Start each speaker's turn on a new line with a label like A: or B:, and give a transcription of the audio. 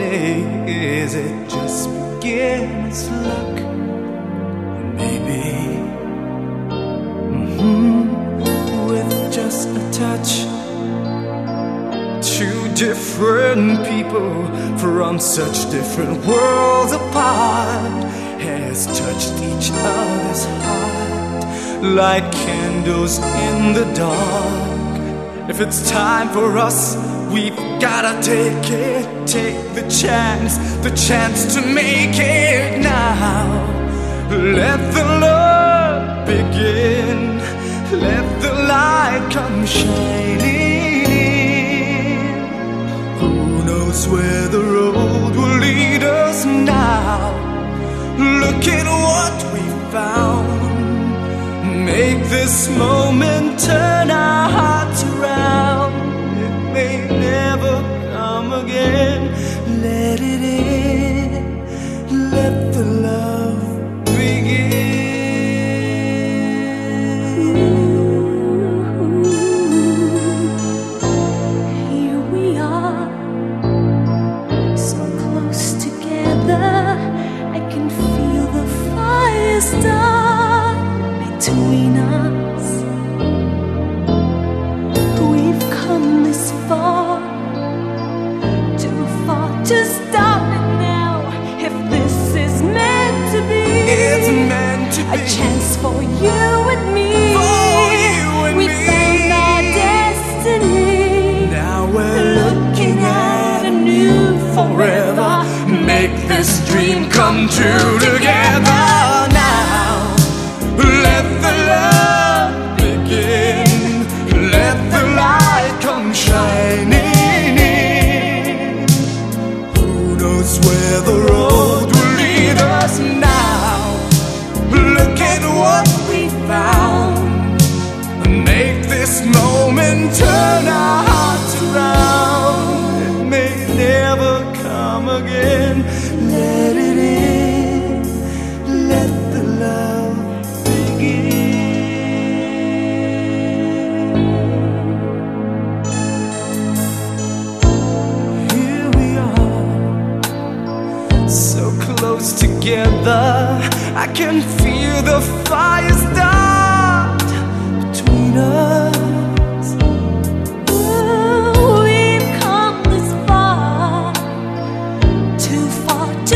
A: is it just beginner's luck? Maybe mhm, with just a touch. Two different people from such different worlds apart has touched each other's heart like candles in the dark. If it's time for us, we've gotta take it, take the chance, the chance to make it now. Let the love begin, let the light come shining in. Who knows where the road will lead us now? Look at what we found. Make this moment turn our Let it in.
B: A chance for you and me.
A: You and
B: we
A: me.
B: found our destiny.
A: Now we're
B: Looking at a new
A: forever. Make this dream come true together now. Let the love begin. Let the light come shining in. Who knows where the road moment turn our hearts around. It may never come again. Let it in. Let the love begin. Here we are, so close together. I can feel the fire